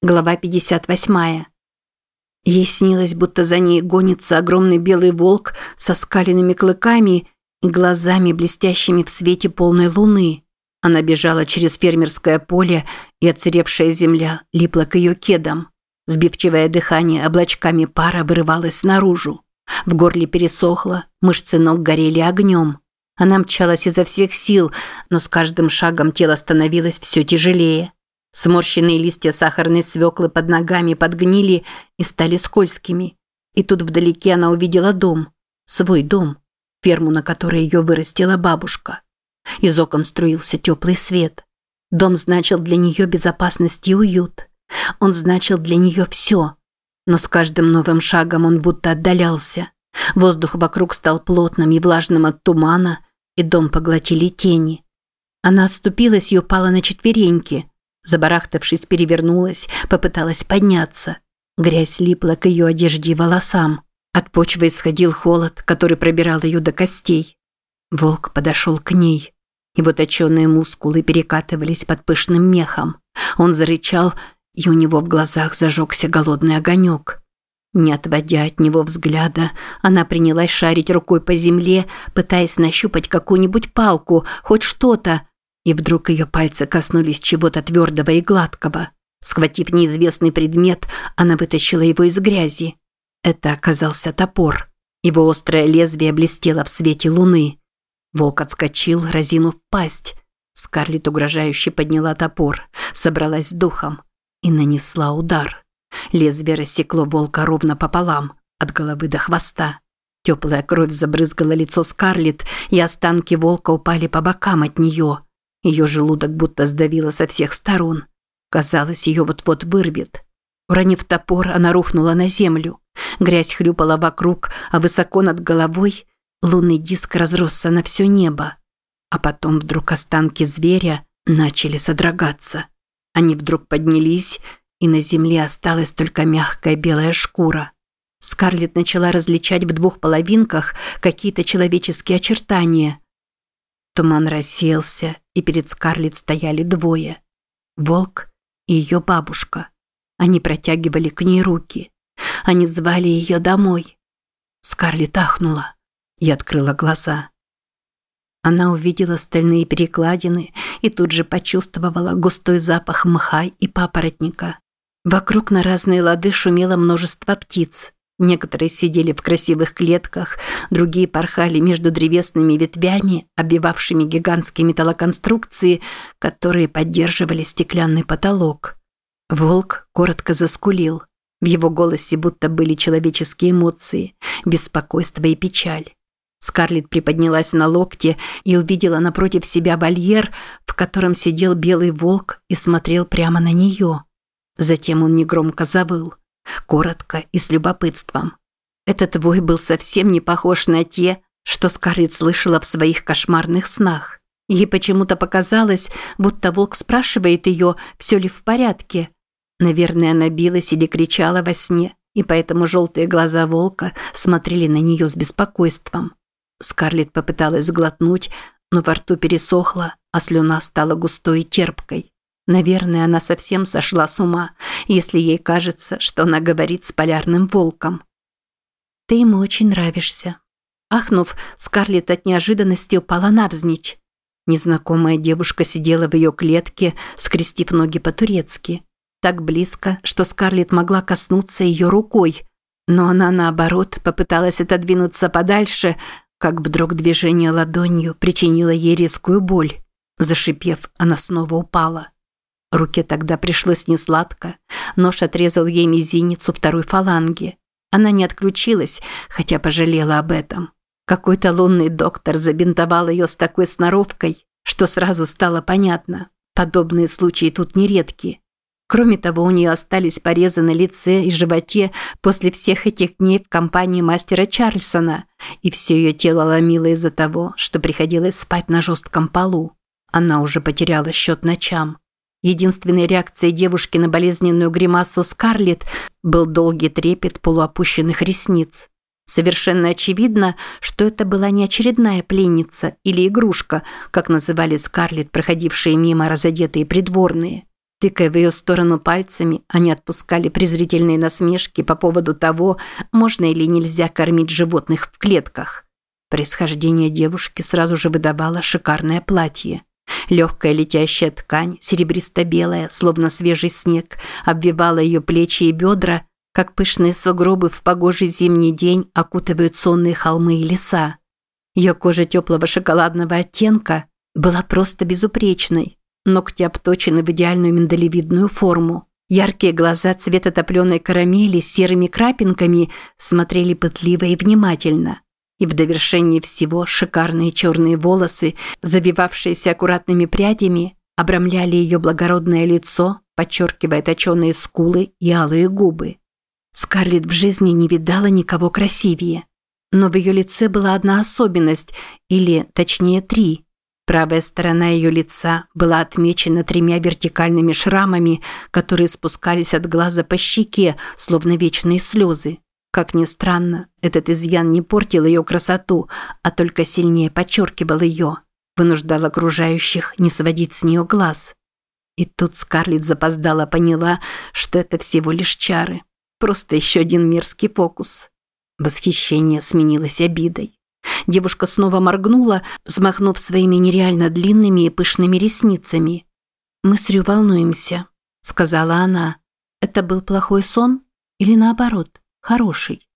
Глава 58. Ей снилось, будто за ней гонится огромный белый волк со скаленными клыками и глазами, блестящими в свете полной луны. Она бежала через фермерское поле, и оцаревшая земля липла к ее кедам. Сбивчивое дыхание облачками пара вырывалось наружу. В горле пересохло, мышцы ног горели огнем. Она мчалась изо всех сил, но с каждым шагом тело становилось все тяжелее. Сморщенные листья сахарной свеклы под ногами подгнили и стали скользкими. И тут вдалеке она увидела дом. Свой дом. Ферму, на которой ее вырастила бабушка. Из окон струился теплый свет. Дом значил для нее безопасность и уют. Он значил для нее все. Но с каждым новым шагом он будто отдалялся. Воздух вокруг стал плотным и влажным от тумана, и дом поглотили тени. Она отступилась и упала на четвереньки – Забарахтавшись, перевернулась, попыталась подняться. Грязь липла к ее одежде и волосам. От почвы исходил холод, который пробирал ее до костей. Волк подошел к ней. Его точеные мускулы перекатывались под пышным мехом. Он зарычал, и у него в глазах зажегся голодный огонек. Не отводя от него взгляда, она принялась шарить рукой по земле, пытаясь нащупать какую-нибудь палку, хоть что-то, и вдруг ее пальцы коснулись чего-то твердого и гладкого. Схватив неизвестный предмет, она вытащила его из грязи. Это оказался топор. Его острое лезвие блестело в свете луны. Волк отскочил, разинув пасть. Скарлетт угрожающе подняла топор, собралась с духом и нанесла удар. Лезвие рассекло волка ровно пополам, от головы до хвоста. Теплая кровь забрызгала лицо Скарлетт, и останки волка упали по бокам от нее – ее желудок будто сдавило со всех сторон. Казалось, ее вот-вот вырвет. Уронив топор, она рухнула на землю. Грязь хлюпала вокруг, а высоко над головой лунный диск разросся на все небо. А потом вдруг останки зверя начали содрогаться. Они вдруг поднялись, и на земле осталась только мягкая белая шкура. Скарлетт начала различать в двух половинках какие-то человеческие очертания – Туман рассеялся, и перед Скарлетт стояли двое. Волк и ее бабушка. Они протягивали к ней руки. Они звали ее домой. Скарлетт ахнула и открыла глаза. Она увидела стальные перекладины и тут же почувствовала густой запах мха и папоротника. Вокруг на разные лады шумело множество птиц. Некоторые сидели в красивых клетках, другие порхали между древесными ветвями, обвивавшими гигантские металлоконструкции, которые поддерживали стеклянный потолок. Волк коротко заскулил. В его голосе будто были человеческие эмоции, беспокойство и печаль. Скарлетт приподнялась на локте и увидела напротив себя вольер, в котором сидел белый волк и смотрел прямо на нее. Затем он негромко завыл коротко и с любопытством. Этот вой был совсем не похож на те, что Скарлетт слышала в своих кошмарных снах. Ей почему-то показалось, будто волк спрашивает ее, все ли в порядке. Наверное, она билась или кричала во сне, и поэтому желтые глаза волка смотрели на нее с беспокойством. Скарлетт попыталась глотнуть, но во рту пересохло, а слюна стала густой и терпкой. Наверное, она совсем сошла с ума, если ей кажется, что она говорит с полярным волком. «Ты ему очень нравишься». Ахнув, Скарлетт от неожиданности упала навзничь. Незнакомая девушка сидела в ее клетке, скрестив ноги по-турецки. Так близко, что Скарлетт могла коснуться ее рукой. Но она, наоборот, попыталась отодвинуться подальше, как вдруг движение ладонью причинило ей резкую боль. Зашипев, она снова упала. Руке тогда пришлось несладко. Нож отрезал ей мизинец у второй фаланги. Она не отключилась, хотя пожалела об этом. Какой-то лунный доктор забинтовал ее с такой сноровкой, что сразу стало понятно. Подобные случаи тут нередки. Кроме того, у нее остались порезы на лице и животе после всех этих дней в компании мастера Чарльсона, и все ее тело ломило из-за того, что приходилось спать на жестком полу. Она уже потеряла счет ночам. Единственной реакцией девушки на болезненную гримасу Скарлетт был долгий трепет полуопущенных ресниц. Совершенно очевидно, что это была не очередная пленница или игрушка, как называли Скарлетт проходившие мимо разодетые придворные. Тыкая в ее сторону пальцами, они отпускали презрительные насмешки по поводу того, можно или нельзя кормить животных в клетках. Происхождение девушки сразу же выдавало шикарное платье. Легкая летящая ткань, серебристо-белая, словно свежий снег, обвивала ее плечи и бедра, как пышные сугробы в погожий зимний день окутывают сонные холмы и леса. Ее кожа теплого шоколадного оттенка была просто безупречной, ногти обточены в идеальную миндалевидную форму. Яркие глаза цвета топленой карамели с серыми крапинками смотрели пытливо и внимательно. И в довершении всего шикарные черные волосы, завивавшиеся аккуратными прядями, обрамляли ее благородное лицо, подчеркивая точеные скулы и алые губы. Скарлетт в жизни не видала никого красивее. Но в ее лице была одна особенность, или, точнее, три. Правая сторона ее лица была отмечена тремя вертикальными шрамами, которые спускались от глаза по щеке, словно вечные слезы. Как ни странно, этот изъян не портил ее красоту, а только сильнее подчеркивал ее, вынуждал окружающих не сводить с нее глаз. И тут Скарлетт запоздала поняла, что это всего лишь чары. Просто еще один мерзкий фокус. Восхищение сменилось обидой. Девушка снова моргнула, взмахнув своими нереально длинными и пышными ресницами. «Мы с Рю волнуемся», – сказала она. «Это был плохой сон? Или наоборот, хороший?»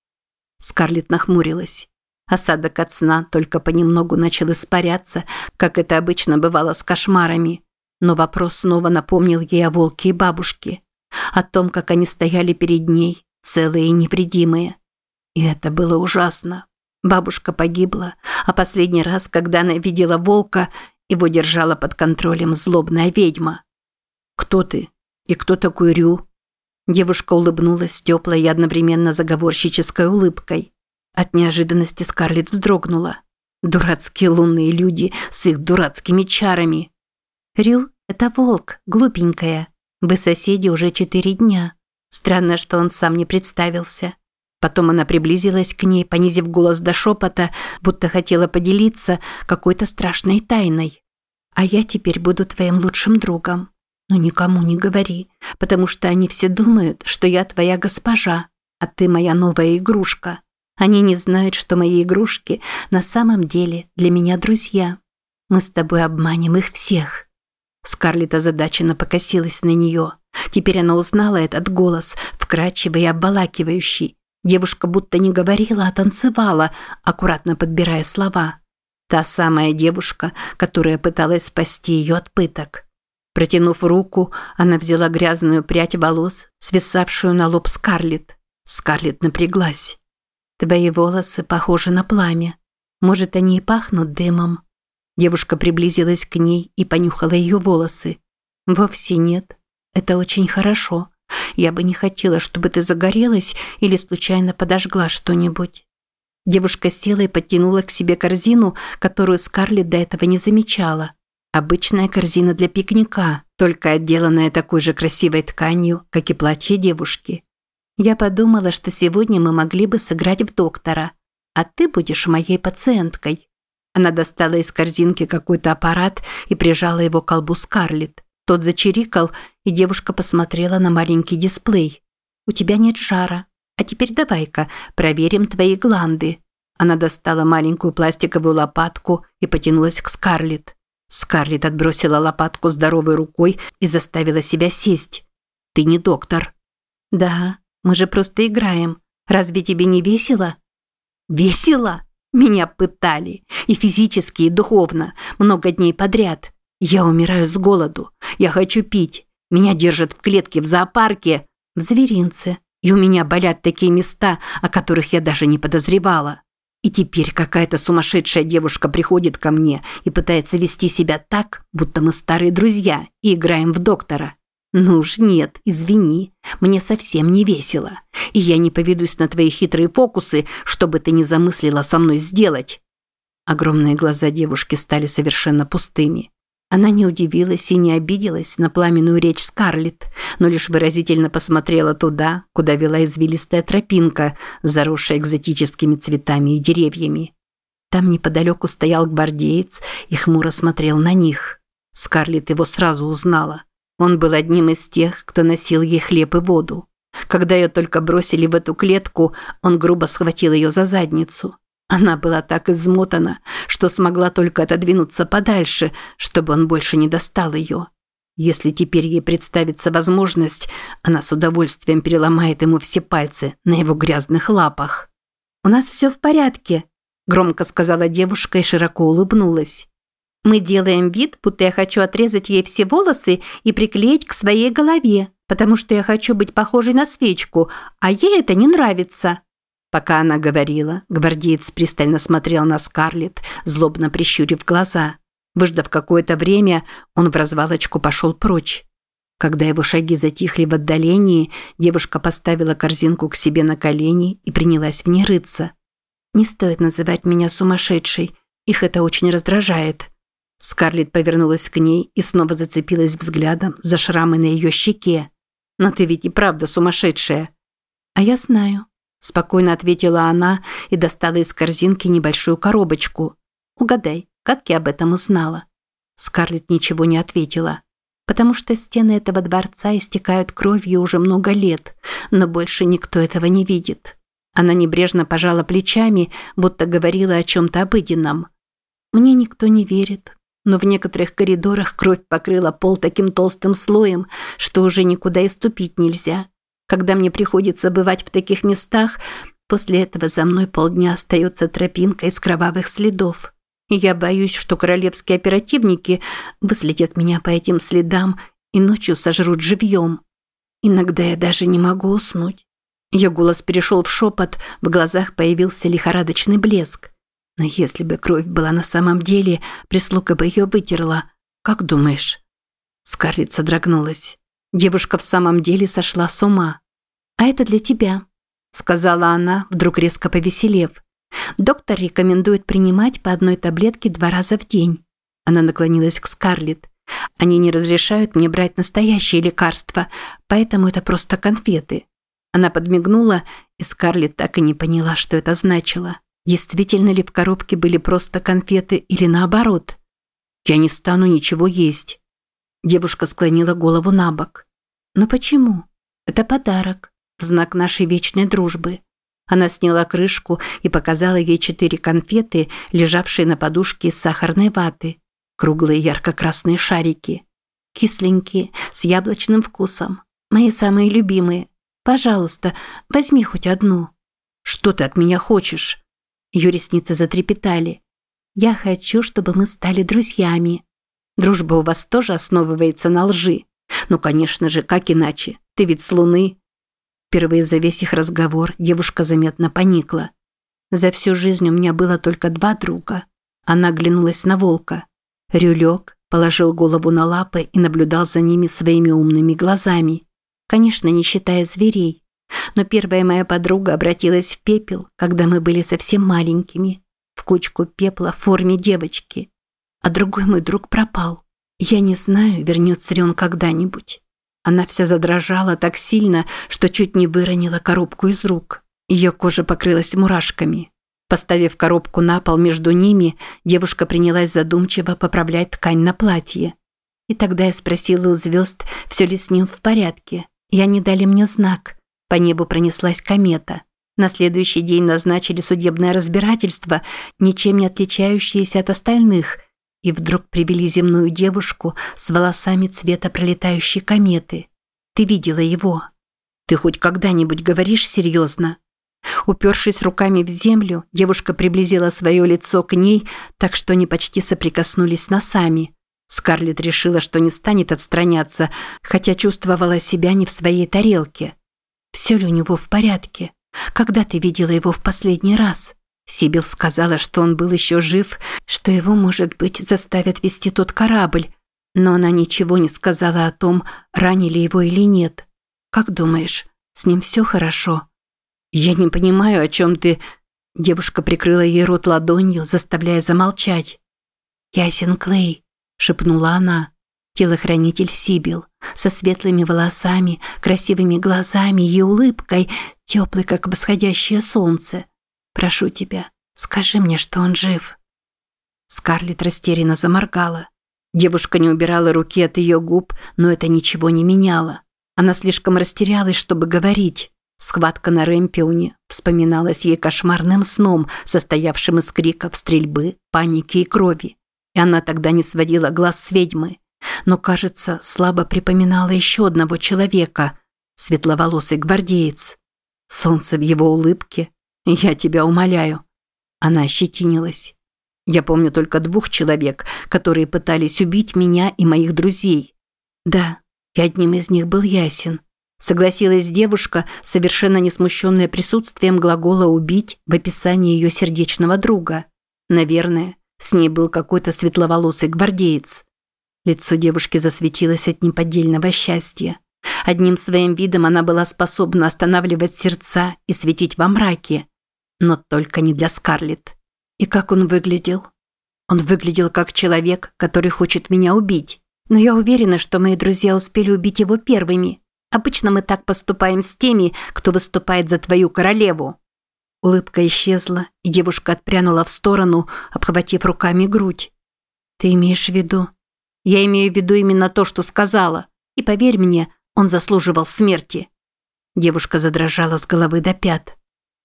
Скарлетт нахмурилась. Осадок от сна только понемногу начал испаряться, как это обычно бывало с кошмарами. Но вопрос снова напомнил ей о волке и бабушке о том, как они стояли перед ней, целые и невредимые. И это было ужасно. Бабушка погибла, а последний раз, когда она видела волка, его держала под контролем злобная ведьма. «Кто ты? И кто такой Рю?» Девушка улыбнулась теплой и одновременно заговорщической улыбкой. От неожиданности Скарлетт вздрогнула. Дурацкие лунные люди с их дурацкими чарами. «Рю – это волк, глупенькая», вы соседи уже четыре дня. Странно, что он сам не представился. Потом она приблизилась к ней, понизив голос до шепота, будто хотела поделиться какой-то страшной тайной. «А я теперь буду твоим лучшим другом. Но никому не говори, потому что они все думают, что я твоя госпожа, а ты моя новая игрушка. Они не знают, что мои игрушки на самом деле для меня друзья. Мы с тобой обманем их всех. Скарлетт озадаченно покосилась на нее. Теперь она узнала этот голос, вкрадчивый и обволакивающий. Девушка будто не говорила, а танцевала, аккуратно подбирая слова. Та самая девушка, которая пыталась спасти ее от пыток. Протянув руку, она взяла грязную прядь волос, свисавшую на лоб Скарлетт. Скарлетт напряглась. «Твои волосы похожи на пламя. Может, они и пахнут дымом?» Девушка приблизилась к ней и понюхала ее волосы. «Вовсе нет. Это очень хорошо. Я бы не хотела, чтобы ты загорелась или случайно подожгла что-нибудь». Девушка села и подтянула к себе корзину, которую Скарлетт до этого не замечала. Обычная корзина для пикника, только отделанная такой же красивой тканью, как и платье девушки. Я подумала, что сегодня мы могли бы сыграть в доктора, а ты будешь моей пациенткой. Она достала из корзинки какой-то аппарат и прижала его к колбу Скарлетт. Тот зачирикал, и девушка посмотрела на маленький дисплей. «У тебя нет жара. А теперь давай-ка проверим твои гланды». Она достала маленькую пластиковую лопатку и потянулась к Скарлетт. Скарлетт отбросила лопатку здоровой рукой и заставила себя сесть. «Ты не доктор». «Да, мы же просто играем. Разве тебе не весело?» «Весело?» Меня пытали. И физически, и духовно. Много дней подряд. Я умираю с голоду. Я хочу пить. Меня держат в клетке в зоопарке. В зверинце. И у меня болят такие места, о которых я даже не подозревала. И теперь какая-то сумасшедшая девушка приходит ко мне и пытается вести себя так, будто мы старые друзья и играем в доктора. «Ну уж нет, извини, мне совсем не весело, и я не поведусь на твои хитрые фокусы, чтобы ты не замыслила со мной сделать». Огромные глаза девушки стали совершенно пустыми. Она не удивилась и не обиделась на пламенную речь Скарлетт, но лишь выразительно посмотрела туда, куда вела извилистая тропинка, заросшая экзотическими цветами и деревьями. Там неподалеку стоял гвардеец и хмуро смотрел на них. Скарлетт его сразу узнала – Он был одним из тех, кто носил ей хлеб и воду. Когда ее только бросили в эту клетку, он грубо схватил ее за задницу. Она была так измотана, что смогла только отодвинуться подальше, чтобы он больше не достал ее. Если теперь ей представится возможность, она с удовольствием переломает ему все пальцы на его грязных лапах. «У нас все в порядке», – громко сказала девушка и широко улыбнулась. «Мы делаем вид, будто я хочу отрезать ей все волосы и приклеить к своей голове, потому что я хочу быть похожей на свечку, а ей это не нравится». Пока она говорила, гвардеец пристально смотрел на Скарлетт, злобно прищурив глаза. Выждав какое-то время, он в развалочку пошел прочь. Когда его шаги затихли в отдалении, девушка поставила корзинку к себе на колени и принялась в ней рыться. «Не стоит называть меня сумасшедшей, их это очень раздражает». Скарлетт повернулась к ней и снова зацепилась взглядом за шрамы на ее щеке. «Но ты ведь и правда сумасшедшая». «А я знаю», – спокойно ответила она и достала из корзинки небольшую коробочку. «Угадай, как я об этом узнала?» Скарлетт ничего не ответила. «Потому что стены этого дворца истекают кровью уже много лет, но больше никто этого не видит». Она небрежно пожала плечами, будто говорила о чем-то обыденном. «Мне никто не верит, но в некоторых коридорах кровь покрыла пол таким толстым слоем, что уже никуда и ступить нельзя. Когда мне приходится бывать в таких местах, после этого за мной полдня остается тропинка из кровавых следов. И я боюсь, что королевские оперативники выследят меня по этим следам и ночью сожрут живьем. Иногда я даже не могу уснуть. Ее голос перешел в шепот, в глазах появился лихорадочный блеск. Но если бы кровь была на самом деле, прислуга бы ее вытерла. Как думаешь? Скарлетт содрогнулась. Девушка в самом деле сошла с ума. «А это для тебя», – сказала она, вдруг резко повеселев. Доктор рекомендует принимать по одной таблетке два раза в день. Она наклонилась к Скарлетт. Они не разрешают мне брать настоящие лекарства, поэтому это просто конфеты. Она подмигнула, и Скарлетт так и не поняла, что это значило. Действительно ли в коробке были просто конфеты или наоборот? Я не стану ничего есть. Девушка склонила голову на бок. Но почему? Это подарок, в знак нашей вечной дружбы. Она сняла крышку и показала ей четыре конфеты, лежавшие на подушке из сахарной ваты. Круглые ярко-красные шарики. Кисленькие, с яблочным вкусом. Мои самые любимые. Пожалуйста, возьми хоть одну. Что ты от меня хочешь? Ее ресницы затрепетали. Я хочу, чтобы мы стали друзьями. Дружба у вас тоже основывается на лжи. Ну, конечно же, как иначе? Ты ведь с Луны. Впервые за весь их разговор девушка заметно поникла. За всю жизнь у меня было только два друга. Она оглянулась на волка. Рюлек положил голову на лапы и наблюдал за ними своими умными глазами. Конечно, не считая зверей. Но первая моя подруга обратилась в пепел, когда мы были совсем маленькими. В кучку пепла в форме девочки. А другой мой друг пропал. Я не знаю, вернется ли он когда-нибудь. Она вся задрожала так сильно, что чуть не выронила коробку из рук. Ее кожа покрылась мурашками. Поставив коробку на пол между ними, девушка принялась задумчиво поправлять ткань на платье. И тогда я спросила у звезд, все ли с ним в порядке. И они дали мне знак. По небу пронеслась комета. На следующий день назначили судебное разбирательство, ничем не отличающееся от остальных – и вдруг привели земную девушку с волосами цвета пролетающей кометы. Ты видела его. Ты хоть когда-нибудь говоришь серьезно? Упершись руками в землю, девушка приблизила свое лицо к ней, так что они почти соприкоснулись носами. Скарлетт решила, что не станет отстраняться, хотя чувствовала себя не в своей тарелке. Все ли у него в порядке? Когда ты видела его в последний раз? Сибил сказала, что он был еще жив, что его, может быть, заставят вести тот корабль, но она ничего не сказала о том, ранили его или нет. Как думаешь, с ним все хорошо? Я не понимаю, о чем ты... Девушка прикрыла ей рот ладонью, заставляя замолчать. «Ясен Клей», – шепнула она. Телохранитель Сибил, со светлыми волосами, красивыми глазами и улыбкой, теплой, как восходящее солнце. Прошу тебя, скажи мне, что он жив». Скарлетт растерянно заморгала. Девушка не убирала руки от ее губ, но это ничего не меняло. Она слишком растерялась, чтобы говорить. Схватка на Рэмпионе вспоминалась ей кошмарным сном, состоявшим из криков, стрельбы, паники и крови. И она тогда не сводила глаз с ведьмы. Но, кажется, слабо припоминала еще одного человека – светловолосый гвардеец. Солнце в его улыбке. «Я тебя умоляю». Она ощетинилась. Я помню только двух человек, которые пытались убить меня и моих друзей. Да, и одним из них был Ясен. Согласилась девушка, совершенно не смущенная присутствием глагола «убить» в описании ее сердечного друга. Наверное, с ней был какой-то светловолосый гвардеец. Лицо девушки засветилось от неподдельного счастья. Одним своим видом она была способна останавливать сердца и светить во мраке. Но только не для Скарлетт. И как он выглядел? Он выглядел как человек, который хочет меня убить. Но я уверена, что мои друзья успели убить его первыми. Обычно мы так поступаем с теми, кто выступает за твою королеву». Улыбка исчезла, и девушка отпрянула в сторону, обхватив руками грудь. «Ты имеешь в виду?» «Я имею в виду именно то, что сказала. И поверь мне, он заслуживал смерти». Девушка задрожала с головы до пят.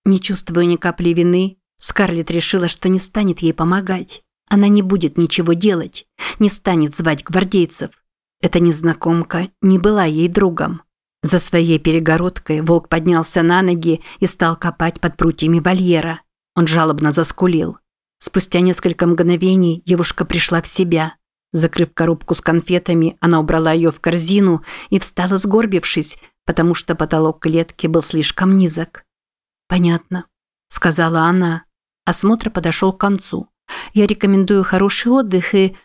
Не чувствуя ни капли вины, Скарлетт решила, что не станет ей помогать. Она не будет ничего делать, не станет звать гвардейцев. Эта незнакомка не была ей другом. За своей перегородкой волк поднялся на ноги и стал копать под прутьями вольера. Он жалобно заскулил. Спустя несколько мгновений девушка пришла в себя. Закрыв коробку с конфетами, она убрала ее в корзину и встала сгорбившись, потому что потолок клетки был слишком низок. «Понятно», – сказала она. Осмотр подошел к концу. «Я рекомендую хороший отдых и...»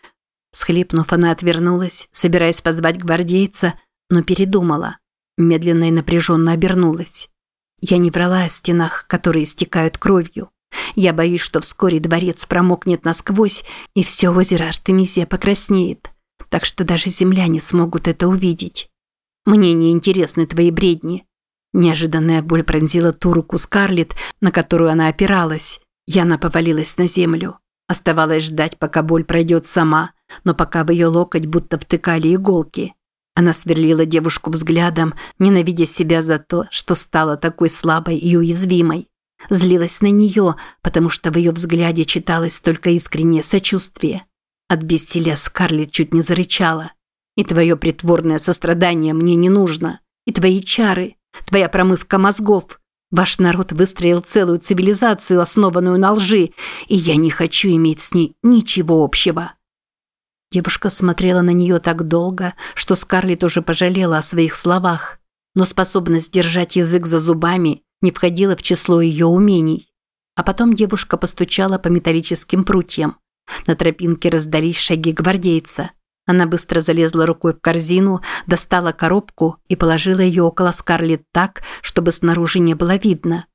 Схлипнув, она отвернулась, собираясь позвать гвардейца, но передумала медленно и напряженно обернулась. Я не врала о стенах, которые истекают кровью. Я боюсь, что вскоре дворец промокнет насквозь, и все озеро Артемизия покраснеет. Так что даже земляне смогут это увидеть. Мне не интересны твои бредни. Неожиданная боль пронзила ту руку Скарлетт, на которую она опиралась. Яна повалилась на землю. Оставалось ждать, пока боль пройдет сама, но пока в ее локоть будто втыкали иголки. Она сверлила девушку взглядом, ненавидя себя за то, что стала такой слабой и уязвимой. Злилась на нее, потому что в ее взгляде читалось только искреннее сочувствие. От бессилия Скарлетт чуть не зарычала. «И твое притворное сострадание мне не нужно. И твои чары, твоя промывка мозгов. Ваш народ выстроил целую цивилизацию, основанную на лжи, и я не хочу иметь с ней ничего общего». Девушка смотрела на нее так долго, что Скарлетт уже пожалела о своих словах, но способность держать язык за зубами не входила в число ее умений. А потом девушка постучала по металлическим прутьям. На тропинке раздались шаги гвардейца. Она быстро залезла рукой в корзину, достала коробку и положила ее около Скарлетт так, чтобы снаружи не было видно.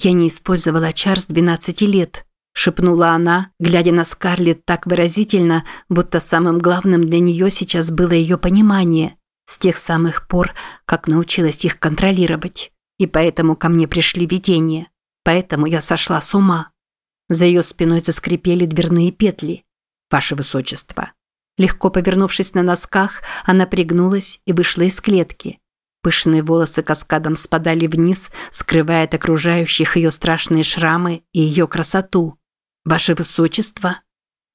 Я не использовала чар с 12 лет шепнула она, глядя на Скарлетт так выразительно, будто самым главным для нее сейчас было ее понимание, с тех самых пор, как научилась их контролировать. И поэтому ко мне пришли видения. Поэтому я сошла с ума. За ее спиной заскрипели дверные петли. Ваше высочество. Легко повернувшись на носках, она пригнулась и вышла из клетки. Пышные волосы каскадом спадали вниз, скрывая от окружающих ее страшные шрамы и ее красоту. «Ваше высочество?»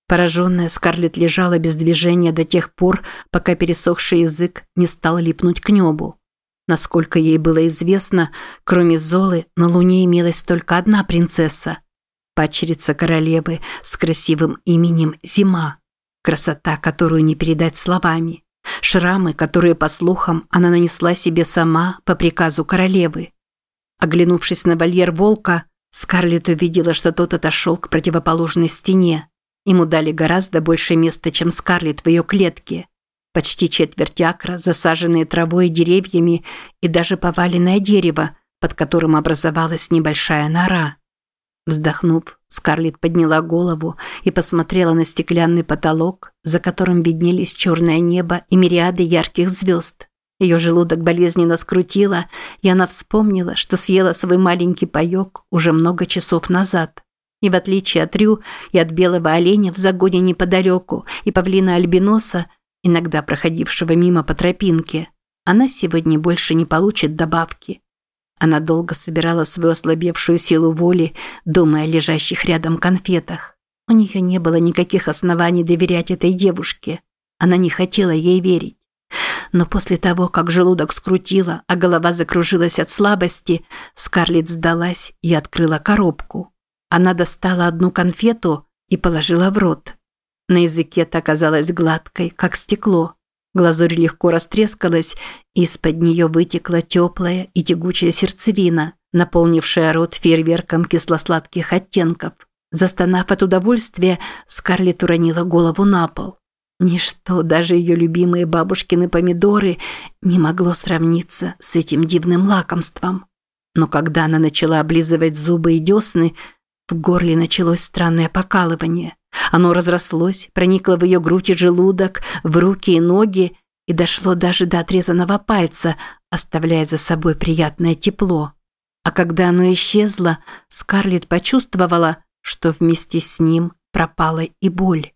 Пораженная Скарлетт лежала без движения до тех пор, пока пересохший язык не стал липнуть к небу. Насколько ей было известно, кроме Золы, на Луне имелась только одна принцесса – падчерица королевы с красивым именем Зима. Красота, которую не передать словами. Шрамы, которые, по слухам, она нанесла себе сама по приказу королевы. Оглянувшись на вольер волка, Скарлетт увидела, что тот отошел к противоположной стене. Ему дали гораздо больше места, чем Скарлетт в ее клетке. Почти четверть акра, засаженные травой и деревьями, и даже поваленное дерево, под которым образовалась небольшая нора. Вздохнув, Скарлетт подняла голову и посмотрела на стеклянный потолок, за которым виднелись черное небо и мириады ярких звезд. Ее желудок болезненно скрутило, и она вспомнила, что съела свой маленький паёк уже много часов назад. И в отличие от Рю и от белого оленя в загоне неподалеку и павлина-альбиноса, иногда проходившего мимо по тропинке, она сегодня больше не получит добавки. Она долго собирала свою ослабевшую силу воли, думая о лежащих рядом конфетах. У нее не было никаких оснований доверять этой девушке. Она не хотела ей верить. Но после того, как желудок скрутило, а голова закружилась от слабости, Скарлетт сдалась и открыла коробку. Она достала одну конфету и положила в рот. На языке та оказалась гладкой, как стекло. Глазурь легко растрескалась, из-под нее вытекла теплая и тягучая сердцевина, наполнившая рот фейерверком кисло-сладких оттенков. Застонав от удовольствия, Скарлетт уронила голову на пол. Ничто, даже ее любимые бабушкины помидоры, не могло сравниться с этим дивным лакомством. Но когда она начала облизывать зубы и десны, в горле началось странное покалывание. Оно разрослось, проникло в ее грудь и желудок, в руки и ноги и дошло даже до отрезанного пальца, оставляя за собой приятное тепло. А когда оно исчезло, Скарлетт почувствовала, что вместе с ним пропала и боль.